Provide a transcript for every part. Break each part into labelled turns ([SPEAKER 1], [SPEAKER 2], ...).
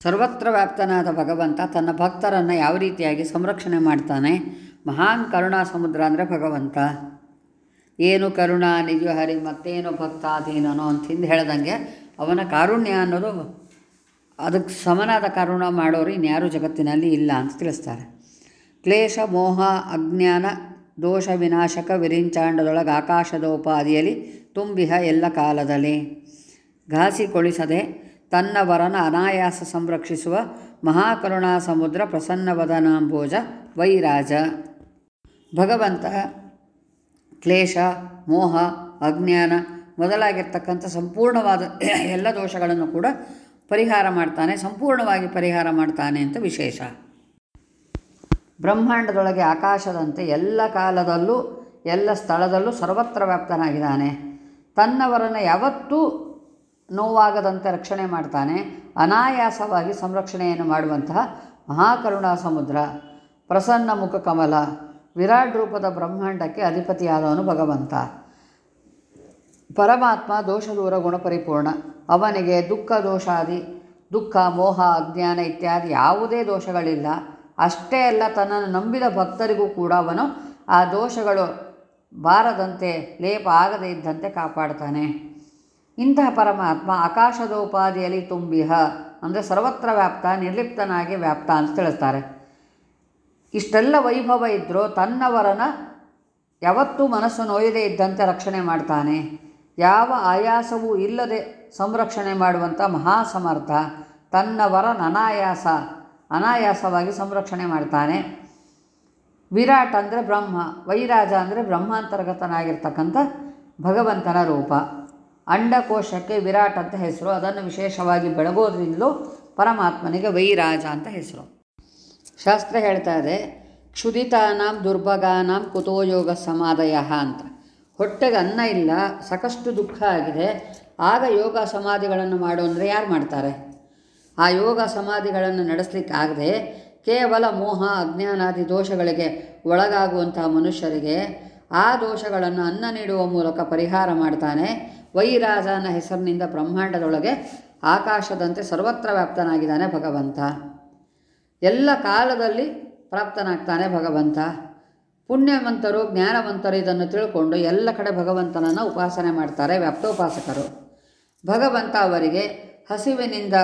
[SPEAKER 1] ಸರ್ವತ್ರ ವ್ಯಾಪ್ತನಾದ ಭಗವಂತ ತನ್ನ ಭಕ್ತರನ್ನು ಯಾವ ರೀತಿಯಾಗಿ ಸಂರಕ್ಷಣೆ ಮಾಡ್ತಾನೆ? ಮಹಾನ್ ಕರುಣಾ ಸಮುದ್ರ ಅಂದರೆ ಭಗವಂತ. ಏನು ಕರುಣಾ ನಿಜ ಹರಿ ಮತ್ತೇನು ಭಕ್ತಾಧೀನನೋ ಅಂತ ಹಿಂದೆ ಹೇಳ್ದಂಗೆ ಅವನ ಕಾರುಣ್ಯ ಅನ್ನೋದು ಅದಕ್ಕೆ ಸಮನಾದ ಕರುಣ ಮಾಡೋರು ಇನ್ಯಾರು ಜಗತ್ತಿನಲ್ಲಿ ಇಲ್ಲ ಅಂತ ತಿಳಿಸ್ತಾರೆ. ಕ್ಲೇಶ, ಮೋಹ, ಅಜ್ಞಾನ, ದೋಷ, ವಿನಾಶಕ, ವಿರಿಂಚಾಂಡದೊಳಗೆ ಆಕಾಶದೋಪಾದಿಯಲ್ಲಿ ತುಂಬಿಹ ಎಲ್ಲ ಕಾಲದಲ್ಲಿ ಘಾಸಿಗೊಳಿಸದೆ ತನ್ನ ವರನ ಅನಾಯಾಸ ಸಂರಕ್ಷಿಸುವ ಮಹಾಕರುಣಾ ಸಮುದ್ರ ಪ್ರಸನ್ನವದನಾಂಬೋಜ ವೈರಾಜ. ಭಗವಂತ, ಕ್ಲೇಶ, ಮೋಹ, ಅಜ್ಞಾನ ಮೊದಲಾಗಿರ್ತಕ್ಕಂಥ ಸಂಪೂರ್ಣವಾದ ಎಲ್ಲ ದೋಷಗಳನ್ನು ಕೂಡ ಪರಿಹಾರ ಮಾಡ್ತಾನೆ, ಸಂಪೂರ್ಣವಾಗಿ ಪರಿಹಾರ ಮಾಡ್ತಾನೆ ಅಂತ ವಿಶೇಷ. ಬ್ರಹ್ಮಾಂಡದೊಳಗೆ ಆಕಾಶದಂತೆ ಎಲ್ಲ ಕಾಲದಲ್ಲೂ, ಎಲ್ಲ ಸ್ಥಳದಲ್ಲೂ ಸರ್ವತ್ರ ವ್ಯಾಪ್ತನಾಗಿದ್ದಾನೆ. ತನ್ನವರನ್ನು ಯಾವತ್ತೂ ನೋವಾಗದಂತೆ ರಕ್ಷಣೆ ಮಾಡ್ತಾನೆ, ಅನಾಯಾಸವಾಗಿ ಸಂರಕ್ಷಣೆಯನ್ನು ಮಾಡುವಂತಹ ಮಹಾಕರುಣಾ ಸಮುದ್ರ, ಪ್ರಸನ್ನ ಮುಖ ಕಮಲ, ವಿರಾಟ್ ರೂಪದ ಬ್ರಹ್ಮಾಂಡಕ್ಕೆ ಅಧಿಪತಿಯಾದವನು ಭಗವಂತ. ಪರಮಾತ್ಮ ದೋಷ ದೂರ ಗುಣಪರಿಪೂರ್ಣ. ಅವನಿಗೆ ದುಃಖ ದೋಷಾದಿ, ದುಃಖ, ಮೋಹ, ಅಜ್ಞಾನ ಇತ್ಯಾದಿ ಯಾವುದೇ ದೋಷಗಳಿಲ್ಲ. ಅಷ್ಟೇ ಅಲ್ಲ, ತನ್ನನ್ನು ನಂಬಿದ ಭಕ್ತರಿಗೂ ಕೂಡ ಅವನು ಆ ದೋಷಗಳು ಬಾರದಂತೆ, ಲೇಪ ಆಗದೇ ಇದ್ದಂತೆ ಕಾಪಾಡ್ತಾನೆ. ಇಂತಹ ಪರಮಾತ್ಮ ಆಕಾಶದೋಪಾದಿಯಲ್ಲಿ ತುಂಬಿಹ ಅಂದರೆ ಸರ್ವತ್ರ ವ್ಯಾಪ್ತ, ನಿರ್ಲಿಪ್ತನಾಗಿ ವ್ಯಾಪ್ತ ಅಂತ ತಿಳಿಸ್ತಾರೆ. ಇಷ್ಟೆಲ್ಲ ವೈಭವ ಇದ್ದರೂ ತನ್ನವರನ ಯಾವತ್ತೂ ಮನಸ್ಸು ನೋಯದೇ ಇದ್ದಂತೆ ರಕ್ಷಣೆ ಮಾಡ್ತಾನೆ. ಯಾವ ಆಯಾಸವೂ ಇಲ್ಲದೆ ಸಂರಕ್ಷಣೆ ಮಾಡುವಂಥ ಮಹಾಸಮರ್ಥ ತನ್ನವರ ಅನಾಯಾಸ, ಅನಾಯಾಸವಾಗಿ ಸಂರಕ್ಷಣೆ ಮಾಡ್ತಾನೆ. ವಿರಾಟ್ ಅಂದರೆ ಬ್ರಹ್ಮ, ವೈರಾಜ ಅಂದರೆ ಬ್ರಹ್ಮಾಂತರ್ಗತನಾಗಿರ್ತಕ್ಕಂಥ ಭಗವಂತನ ರೂಪ. ಅಂಡಕೋಶಕ್ಕೆ ವಿರಾಟ್ ಅಂತ ಹೆಸರು. ಅದನ್ನು ವಿಶೇಷವಾಗಿ ಬೆಳಗೋದ್ರಿಂದಲೂ ಪರಮಾತ್ಮನಿಗೆ ವೈರಾಜ ಅಂತ ಹೆಸರು. ಶಾಸ್ತ್ರ ಹೇಳ್ತಾ ಇದೆ, ಕ್ಷುದಿತಾನಾಂ ದುರ್ಭಗಾನಾಂ ಕುತೋಯೋಗ ಸಮಾಧಯ ಅಂತ. ಹೊಟ್ಟೆಗೆ ಅನ್ನ ಇಲ್ಲ, ಸಾಕಷ್ಟು ದುಃಖ ಆಗಿದೆ. ಆಗ ಯೋಗ ಸಮಾಧಿಗಳನ್ನು ಮಾಡು ಅಂದರೆ ಯಾರು ಮಾಡ್ತಾರೆ? ಆ ಯೋಗ ಸಮಾಧಿಗಳನ್ನು ನಡೆಸಲಿಕ್ಕಾಗದೆ ಕೇವಲ ಮೋಹ, ಅಜ್ಞಾನಾದಿ ದೋಷಗಳಿಗೆ ಒಳಗಾಗುವಂತಹ ಮನುಷ್ಯರಿಗೆ ಆ ದೋಷಗಳನ್ನು ಅನ್ನ ನೀಡುವ ಮೂಲಕ ಪರಿಹಾರ ಮಾಡ್ತಾನೆ. ವೈರಾಜನ ಹೆಸರಿನಿಂದ ಬ್ರಹ್ಮಾಂಡದೊಳಗೆ ಆಕಾಶದಂತೆ ಸರ್ವತ್ರ ವ್ಯಾಪ್ತನಾಗಿದ್ದಾನೆ ಭಗವಂತ. ಎಲ್ಲ ಕಾಲದಲ್ಲಿ ಪ್ರಾಪ್ತನಾಗ್ತಾನೆ ಭಗವಂತ. ಪುಣ್ಯವಂತರು, ಜ್ಞಾನವಂತರು ಇದನ್ನು ತಿಳ್ಕೊಂಡು ಎಲ್ಲ ಕಡೆ ಭಗವಂತನನ್ನು ಉಪಾಸನೆ ಮಾಡ್ತಾರೆ ವ್ಯಾಪ್ತೋಪಾಸಕರು. ಭಗವಂತ ಅವರಿಗೆ ಹಸಿವಿನಿಂದ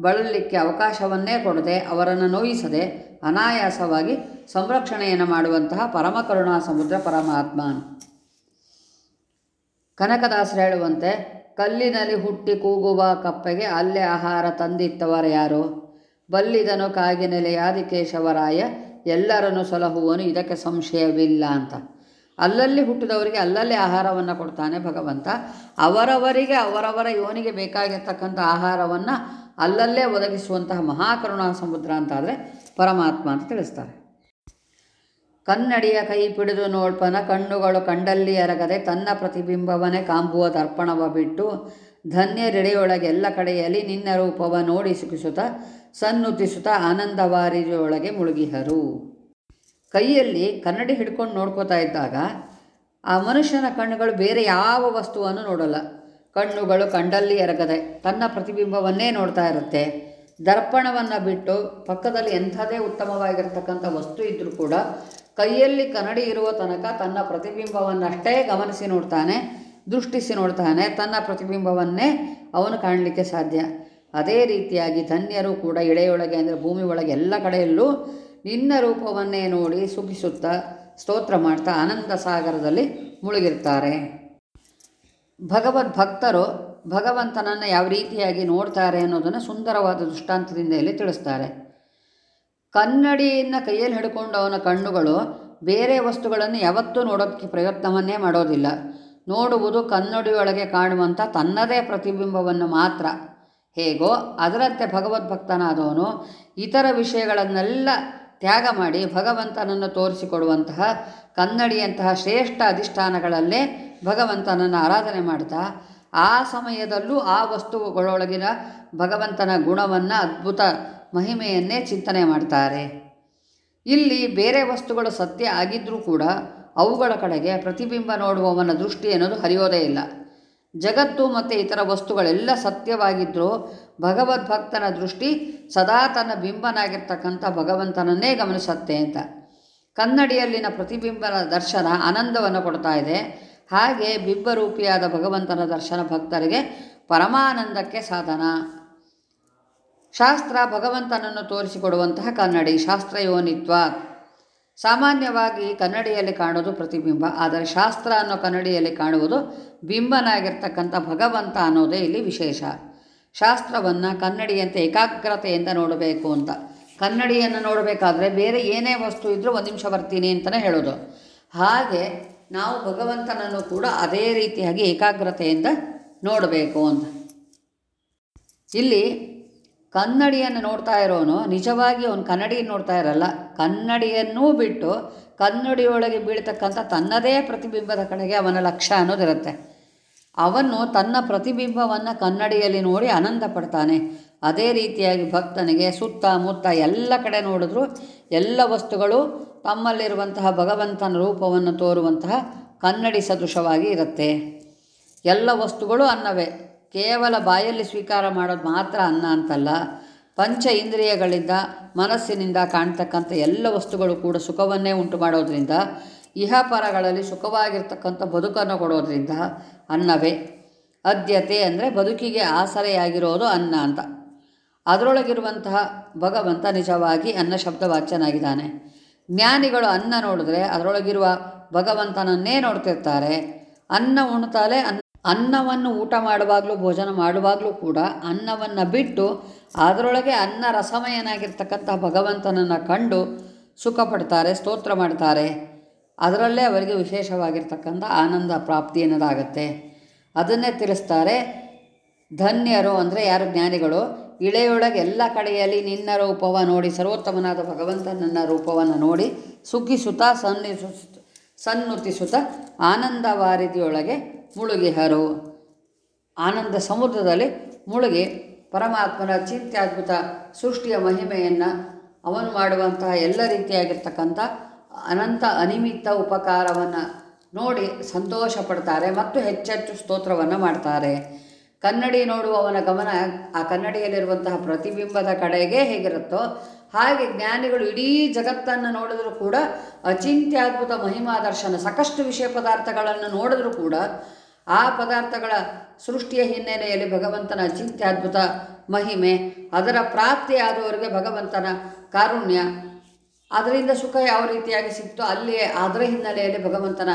[SPEAKER 1] ಬಳಲಿಕ್ಕೆ ಅವಕಾಶವನ್ನೇ ಕೊಡದೆ ಅವರನ್ನು ನೋಯಿಸದೆ ಅನಾಯಾಸವಾಗಿ ಸಂರಕ್ಷಣೆಯನ್ನು ಮಾಡುವಂತಹ ಪರಮಕರುಣಾ ಸಮುದ್ರ ಪರಮಾತ್ಮ ಕನಕದಾಸರು ಹೇಳುವಂತೆ, ಕಲ್ಲಿನಲ್ಲಿ ಹುಟ್ಟಿ ಕೂಗುವ ಕಪ್ಪೆಗೆ ಅಲ್ಲೇ ಆಹಾರ ತಂದಿತ್ತವರ ಯಾರು? ಬಲ್ಲಿದನು ಕಾಗಿನೆಲೆ ಆದಿಕೇಶವರಾಯ, ಎಲ್ಲರನ್ನು ಸಲಹುವನು, ಇದಕ್ಕೆ ಸಂಶಯವಿಲ್ಲ ಅಂತ. ಅಲ್ಲಲ್ಲಿ ಹುಟ್ಟಿದವರಿಗೆ ಅಲ್ಲಲ್ಲಿ ಆಹಾರವನ್ನು ಕೊಡ್ತಾನೆ ಭಗವಂತ. ಅವರವರಿಗೆ, ಅವರವರ ಯೋನಿಗೆ ಬೇಕಾಗಿರ್ತಕ್ಕಂಥ ಆಹಾರವನ್ನು ಅಲ್ಲಲ್ಲೇ ಒದಗಿಸುವಂತಹ ಮಹಾಕರುಣಾ ಸಮುದ್ರ ಅಂತಾದರೆ ಪರಮಾತ್ಮ ಅಂತ ತಿಳಿಸ್ತಾರೆ. ಕನ್ನಡಿಯ ಕೈ ಪಿಡಿದು ನೋಡ್ಪನ ಕಣ್ಣುಗಳು ಕಂಡಲ್ಲಿ ಎರಗದೆ ತನ್ನ ಪ್ರತಿಬಿಂಬವನೇ ಕಾಂಬುವ ದರ್ಪಣವ ಬಿಟ್ಟು ಧನ್ಯರೆಡೆಯೊಳಗೆ ಎಲ್ಲ ಕಡೆಯಲ್ಲಿ ನಿನ್ನ ರೂಪವ ನೋಡಿ ಸುಖಿಸುತ್ತ ಸನ್ನುತಿಸುತ್ತ ಆನಂದವಾರಿಯೊಳಗೆ ಮುಳುಗಿಹರು. ಕೈಯಲ್ಲಿ ಕನ್ನಡಿ ಹಿಡ್ಕೊಂಡು ನೋಡ್ಕೋತಾ ಇದ್ದಾಗ ಆ ಮನುಷ್ಯನ ಕಣ್ಣುಗಳು ಬೇರೆ ಯಾವ ವಸ್ತುವನ್ನು ನೋಡಲ್ಲ. ಕಣ್ಣುಗಳು ಕಂಡಲ್ಲಿ ಎರಗದೆ ತನ್ನ ಪ್ರತಿಬಿಂಬವನ್ನೇ ನೋಡ್ತಾ ಇರುತ್ತೆ. ದರ್ಪಣವನ್ನು ಬಿಟ್ಟು ಪಕ್ಕದಲ್ಲಿ ಎಂಥದೇ ಉತ್ತಮವಾಗಿರ್ತಕ್ಕಂಥ ವಸ್ತು ಇದ್ದರೂ ಕೂಡ ಕೈಯಲ್ಲಿ ಕನ್ನಡಿ ಇರುವ ತನಕ ತನ್ನ ಪ್ರತಿಬಿಂಬವನ್ನಷ್ಟೇ ಗಮನಿಸಿ ನೋಡ್ತಾನೆ, ದೃಷ್ಟಿಸಿ ನೋಡ್ತಾನೆ, ತನ್ನ ಪ್ರತಿಬಿಂಬವನ್ನೇ ಅವನು ಕಾಣಲಿಕ್ಕೆ ಸಾಧ್ಯ. ಅದೇ ರೀತಿಯಾಗಿ ಧನ್ಯರು ಕೂಡ ಇಳೆಯೊಳಗೆ ಅಂದರೆ ಭೂಮಿ ಒಳಗೆ ಎಲ್ಲ ಕಡೆಯಲ್ಲೂ ನಿನ್ನ ರೂಪವನ್ನೇ ನೋಡಿ ಸುಖಿಸುತ್ತಾ, ಸ್ತೋತ್ರ ಮಾಡ್ತಾ ಆನಂದ ಸಾಗರದಲ್ಲಿ ಮುಳುಗಿರ್ತಾರೆ. ಭಗವದ್ ಭಕ್ತರು ಭಗವಂತನನ್ನು ಯಾವ ರೀತಿಯಾಗಿ ನೋಡ್ತಾರೆ ಅನ್ನೋದನ್ನು ಸುಂದರವಾದ ದೃಷ್ಟಾಂತದಿಂದ ಇಲ್ಲಿ ತಿಳಿಸ್ತಾರೆ. ಕನ್ನಡಿಯನ್ನು ಕೈಯಲ್ಲಿ ಹಿಡ್ಕೊಂಡು ಅವನ ಕಣ್ಣುಗಳು ಬೇರೆ ವಸ್ತುಗಳನ್ನು ಯಾವತ್ತೂ ನೋಡೋಕ್ಕೆ ಪ್ರಯತ್ನವನ್ನೇ ಮಾಡೋದಿಲ್ಲ. ನೋಡುವುದು ಕನ್ನಡಿಯೊಳಗೆ ಕಾಣುವಂಥ ತನ್ನದೇ ಪ್ರತಿಬಿಂಬವನ್ನು ಮಾತ್ರ. ಹೇಗೋ ಅದರಂತೆ ಭಗವದ್ಭಕ್ತನಾದವನು ಇತರ ವಿಷಯಗಳನ್ನೆಲ್ಲ ತ್ಯಾಗ ಮಾಡಿ ಭಗವಂತನನ್ನು ತೋರಿಸಿಕೊಡುವಂತಹ ಕನ್ನಡಿಯಂತಹ ಶ್ರೇಷ್ಠ ಅಧಿಷ್ಠಾನಗಳಲ್ಲೇ ಭಗವಂತನನ್ನು ಆರಾಧನೆ ಮಾಡ್ತಾ, ಆ ಸಮಯದಲ್ಲೂ ಆ ವಸ್ತುಗಳೊಳಗಿನ ಭಗವಂತನ ಗುಣವನ್ನು ಅದ್ಭುತ ಮಹಿಮೆಯನ್ನೇ ಚಿಂತನೆ ಮಾಡ್ತಾರೆ. ಇಲ್ಲಿ ಬೇರೆ ವಸ್ತುಗಳು ಸತ್ಯ ಆಗಿದ್ದರೂ ಕೂಡ ಅವುಗಳ ಕಡೆಗೆ ಪ್ರತಿಬಿಂಬ ನೋಡುವವನ ದೃಷ್ಟಿ ಅನ್ನೋದು ಹರಿಯೋದೇ ಇಲ್ಲ. ಜಗತ್ತು ಮತ್ತು ಇತರ ವಸ್ತುಗಳೆಲ್ಲ ಸತ್ಯವಾಗಿದ್ದರೂ ಭಗವದ್ಭಕ್ತನ ದೃಷ್ಟಿ ಸದಾ ತನ್ನ ಬಿಂಬನಾಗಿರ್ತಕ್ಕಂಥ ಭಗವಂತನನ್ನೇ ಗಮನಿಸತ್ತೆ ಅಂತ. ಕನ್ನಡಿಯಲ್ಲಿನ ಪ್ರತಿಬಿಂಬನ ದರ್ಶನ ಆನಂದವನ್ನು ಕೊಡ್ತಾ ಇದೆ. ಹಾಗೆ ಬಿಂಬರೂಪಿಯಾದ ಭಗವಂತನ ದರ್ಶನ ಭಕ್ತರಿಗೆ ಪರಮಾನಂದಕ್ಕೆ ಸಾಧನ. ಶಾಸ್ತ್ರ ಭಗವಂತನನ್ನು ತೋರಿಸಿಕೊಡುವಂತಹ ಕನ್ನಡಿ. ಶಾಸ್ತ್ರಯೋನಿತ್ವ ಸಾಮಾನ್ಯವಾಗಿ ಕನ್ನಡಿಯಲ್ಲಿ ಕಾಣೋದು ಪ್ರತಿಬಿಂಬ. ಆದರೆ ಶಾಸ್ತ್ರ ಅನ್ನೋ ಕನ್ನಡಿಯಲ್ಲಿ ಕಾಣುವುದು ಬಿಂಬನಾಗಿರ್ತಕ್ಕಂಥ ಭಗವಂತ ಅನ್ನೋದೇ ಇಲ್ಲಿ ವಿಶೇಷ. ಶಾಸ್ತ್ರವನ್ನು ಕನ್ನಡಿಯಂತೆ ಏಕಾಗ್ರತೆಯಿಂದ ನೋಡಬೇಕು ಅಂತ. ಕನ್ನಡಿಯನ್ನು ನೋಡಬೇಕಾದ್ರೆ ಬೇರೆ ಏನೇ ವಸ್ತು ಇದ್ದರೂ ಒಂದು ನಿಮಿಷ ಬರ್ತೀನಿ ಅಂತಲೇ ಹೇಳೋದು. ಹಾಗೆ ನಾವು ಭಗವಂತನನ್ನು ಕೂಡ ಅದೇ ರೀತಿಯಾಗಿ ಏಕಾಗ್ರತೆಯಿಂದ ನೋಡಬೇಕು ಅಂತ. ಇಲ್ಲಿ ಕನ್ನಡಿಯನ್ನು ನೋಡ್ತಾ ಇರೋನು, ನಿಜವಾಗಿ ಅವನು ಕನ್ನಡಿ ನೋಡ್ತಾ ಇರಲ್ಲ. ಕನ್ನಡಿಯನ್ನೂ ಬಿಟ್ಟು ಕನ್ನಡಿಯೊಳಗೆ ಬೀಳ್ತಕ್ಕಂಥ ತನ್ನದೇ ಪ್ರತಿಬಿಂಬದ ಕಡೆಗೆ ಅವನ ಲಕ್ಷ್ಯ ಅನ್ನೋದಿರುತ್ತೆ ಅವನು ತನ್ನ ಪ್ರತಿಬಿಂಬವನ್ನು ಕನ್ನಡಿಯಲ್ಲಿ ನೋಡಿ ಆನಂದ ಪಡ್ತಾನೆ. ಅದೇ ರೀತಿಯಾಗಿ ಭಕ್ತನಿಗೆ ಸುತ್ತ ಮುತ್ತ ಎಲ್ಲ ಕಡೆ ನೋಡಿದ್ರು ಎಲ್ಲ ವಸ್ತುಗಳು ತಮ್ಮಲ್ಲಿರುವಂತಹ ಭಗವಂತನ ರೂಪವನ್ನು ತೋರುವಂತಹ ಕನ್ನಡಿ ಸದೃಶವಾಗಿ ಇರುತ್ತೆ. ಎಲ್ಲ ವಸ್ತುಗಳು ಅನ್ನವೇ. ಕೇವಲ ಬಾಯಲ್ಲಿ ಸ್ವೀಕಾರ ಮಾಡೋದು ಮಾತ್ರ ಅನ್ನ ಅಂತಲ್ಲ. ಪಂಚ ಇಂದ್ರಿಯಗಳಿಂದ ಮನಸ್ಸಿನಿಂದ ಕಾಣ್ತಕ್ಕಂಥ ಎಲ್ಲ ವಸ್ತುಗಳು ಕೂಡ ಸುಖವನ್ನೇ ಉಂಟು ಮಾಡೋದ್ರಿಂದ, ಇಹಪರಗಳಲ್ಲಿ ಸುಖವಾಗಿರ್ತಕ್ಕಂಥ ಬದುಕನ್ನು ಕೊಡೋದ್ರಿಂದ ಅನ್ನವೇ. ಅದ್ಯತೆ ಅಂದರೆ ಬದುಕಿಗೆ ಆಸರೆಯಾಗಿರೋದು ಅನ್ನ ಅಂತ. ಅದರೊಳಗಿರುವಂತಹ ಭಗವಂತ ನಿಜವಾಗಿ ಅನ್ನ ಶಬ್ದ ವಾಚ್ಯನಾಗಿದ್ದಾನೆ ಜ್ಞಾನಿಗಳು ಅನ್ನ ನೋಡಿದ್ರೆ ಅದರೊಳಗಿರುವ ಭಗವಂತನನ್ನೇ ನೋಡ್ತಿರ್ತಾರೆ. ಅನ್ನ ಉಣ್ತಾಲೆ ಅನ್ನ ಅನ್ನವನ್ನು ಊಟ ಮಾಡುವಾಗಲೂ, ಭೋಜನ ಮಾಡುವಾಗಲೂ ಕೂಡ ಅನ್ನವನ್ನು ಬಿಟ್ಟು ಅದರೊಳಗೆ ಅನ್ನ ರಸಮಯನಾಗಿರ್ತಕ್ಕಂಥ ಭಗವಂತನನ್ನು ಕಂಡು ಸುಖ ಪಡ್ತಾರೆ, ಸ್ತೋತ್ರ ಮಾಡ್ತಾರೆ. ಅದರಲ್ಲೇ ಅವರಿಗೆ ವಿಶೇಷವಾಗಿರ್ತಕ್ಕಂಥ ಆನಂದ ಪ್ರಾಪ್ತಿ ಅನ್ನೋದಾಗತ್ತೆ. ಅದನ್ನೇ ತಿಳಿಸ್ತಾರೆ ಧನ್ಯರು ಅಂದರೆ ಯಾರು ಜ್ಞಾನಿಗಳು? ಇಳೆಯೊಳಗೆ ಎಲ್ಲ ಕಡೆಯಲ್ಲಿ ನಿನ್ನ ರೂಪವ ನೋಡಿ, ಸರ್ವೋತ್ತಮನಾದ ಭಗವಂತನನ್ನ ರೂಪವನ್ನು ನೋಡಿ ಸುಖಿಸುತ್ತ ಸನ್ನಿಸು ಸನ್ನುತಿಸುತ್ತ ಆನಂದವಾರಿದಿಯೊಳಗೆ ಮುಳುಗಿಹರು. ಆನಂದ ಸಮುದ್ರದಲ್ಲಿ ಮುಳುಗಿ ಪರಮಾತ್ಮನ ಚಿಂತ್ಯಾದ್ಭುತ ಸೃಷ್ಟಿಯ ಮಹಿಮೆಯನ್ನು ಅವನು ಮಾಡುವಂತಹ ಎಲ್ಲ ರೀತಿಯಾಗಿರ್ತಕ್ಕಂಥ ಅನಂತ ಅನಿಮಿತ್ತ ಉಪಕಾರವನ್ನು ನೋಡಿ ಸಂತೋಷ ಪಡ್ತಾರೆ ಮತ್ತು ಹೆಚ್ಚೆಚ್ಚು ಸ್ತೋತ್ರವನ್ನು ಮಾಡ್ತಾರೆ. ಕನ್ನಡಿ ನೋಡುವವನ ಗಮನ ಆ ಕನ್ನಡಿಯಲ್ಲಿರುವಂತಹ ಪ್ರತಿಬಿಂಬದ ಕಡೆಗೆ ಹೇಗಿರುತ್ತೋ ಹಾಗೆ ಜ್ಞಾನಿಗಳು ಇಡೀ ಜಗತ್ತನ್ನು ನೋಡಿದರೂ ಕೂಡ ಅಚಿಂತ್ಯಾದ್ಭುತ ಮಹಿಮಾ ದರ್ಶನ, ಸಾಕಷ್ಟು ವಿಷಯ ಪದಾರ್ಥಗಳನ್ನು ನೋಡಿದ್ರೂ ಕೂಡ ಆ ಪದಾರ್ಥಗಳ ಸೃಷ್ಟಿಯ ಹಿನ್ನೆಲೆಯಲ್ಲಿ ಭಗವಂತನ ಅಚಿಂತ್ಯಾದ್ಭುತ ಮಹಿಮೆ, ಅದರ ಪ್ರಾಪ್ತಿಯಾದವರಿಗೆ ಭಗವಂತನ ಕಾರುಣ್ಯ, ಅದರಿಂದ ಸುಖ ಯಾವ ರೀತಿಯಾಗಿ ಸಿಕ್ತೋ ಅಲ್ಲಿಯೇ, ಅದರ ಹಿನ್ನೆಲೆಯಲ್ಲಿ ಭಗವಂತನ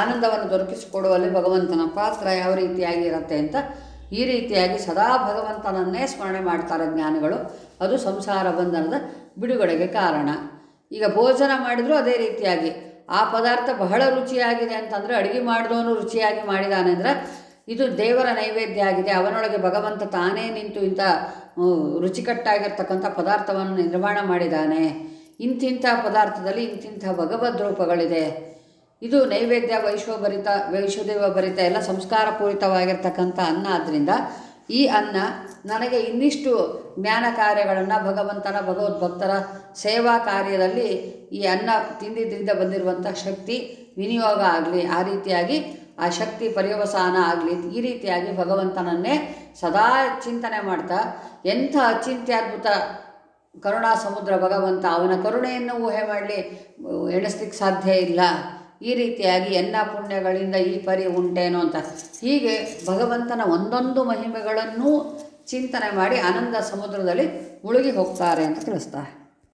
[SPEAKER 1] ಆನಂದವನ್ನು ದೊರಕಿಸಿಕೊಡುವಲ್ಲಿ ಭಗವಂತನ ಪಾತ್ರ ಯಾವ ರೀತಿಯಾಗಿ ಇರುತ್ತೆ ಅಂತ ಈ ರೀತಿಯಾಗಿ ಸದಾ ಭಗವಂತನನ್ನೇ ಸ್ಮರಣೆ ಮಾಡ್ತಾರೆ ಜ್ಞಾನಿಗಳು. ಅದು ಸಂಸಾರ ಬಂಧನದ ಬಿಡುಗಡೆಗೆ ಕಾರಣ. ಈಗ ಭೋಜನ ಮಾಡಿದರೂ ಅದೇ ರೀತಿಯಾಗಿ ಆ ಪದಾರ್ಥ ಬಹಳ ರುಚಿಯಾಗಿದೆ ಅಂತಂದರೆ ಅಡುಗೆ ಮಾಡಿದವನು ರುಚಿಯಾಗಿ ಮಾಡಿದಾನೆ ಅಂದರೆ ಇದು ದೇವರ ನೈವೇದ್ಯ ಆಗಿದೆ. ಅವನೊಳಗೆ ಭಗವಂತ ತಾನೇ ನಿಂತು ಇಂಥ ರುಚಿಕಟ್ಟಾಗಿರ್ತಕ್ಕಂಥ ಪದಾರ್ಥವನ್ನು ನಿರ್ಮಾಣ ಮಾಡಿದ್ದಾನೆ ಇಂತಿಂಥ ಪದಾರ್ಥದಲ್ಲಿ ಇಂತಿಂಥ ಭಗವದ್ ರೂಪಗಳಿದೆ ಇದು ನೈವೇದ್ಯ ವೈಶ್ವಭರಿತ ವೈಶ್ವದೇವ ಭರಿತ ಎಲ್ಲ ಸಂಸ್ಕಾರ ಪೂರಿತವಾಗಿರ್ತಕ್ಕಂಥ ಅನ್ನ ಆದ್ದರಿಂದ ಈ ಅನ್ನ ನನಗೆ ಇನ್ನಿಷ್ಟು ಜ್ಞಾನ ಕಾರ್ಯಗಳನ್ನು ಭಗವಂತನ ಭಗವದ್ಭಕ್ತರ ಸೇವಾ ಕಾರ್ಯದಲ್ಲಿ ಈ ಅನ್ನ ತಿಂದಿದ್ದರಿಂದ ಬಂದಿರುವಂಥ ಶಕ್ತಿ ವಿನಿಯೋಗ ಆಗಲಿ, ಆ ರೀತಿಯಾಗಿ ಆ ಶಕ್ತಿ ಪರ್ಯವಸಾನ ಆಗಲಿ, ಈ ರೀತಿಯಾಗಿ ಭಗವಂತನನ್ನೇ ಸದಾ ಚಿಂತನೆ ಮಾಡ್ತಾ, ಎಂಥ ಅಚಿಂತ್ಯದ್ಭುತ ಕರುಣಾ ಸಮುದ್ರ ಭಗವಂತ, ಅವನ ಕರುಣೆಯನ್ನು ಊಹೆ ಮಾಡಲಿ, ಎಣಿಸ್ಲಿಕ್ಕೆ ಸಾಧ್ಯ ಇಲ್ಲ. ಈ ರೀತಿಯಾಗಿ ಎನ್ನ ಪುಣ್ಯಗಳಿಂದ ಈ ಪರಿ ಉಂಟೇನೋ ಅಂತ. ಹೀಗೆ ಭಗವಂತನ ಒಂದೊಂದು ಮಹಿಮೆಗಳನ್ನೂ ಚಿಂತನೆ ಮಾಡಿ ಆನಂದ ಸಮುದ್ರದಲ್ಲಿ ಮುಳುಗಿ ಹೋಗ್ತಾರೆ ಅಂತ ತಿಳಿಸ್ತಾರೆ.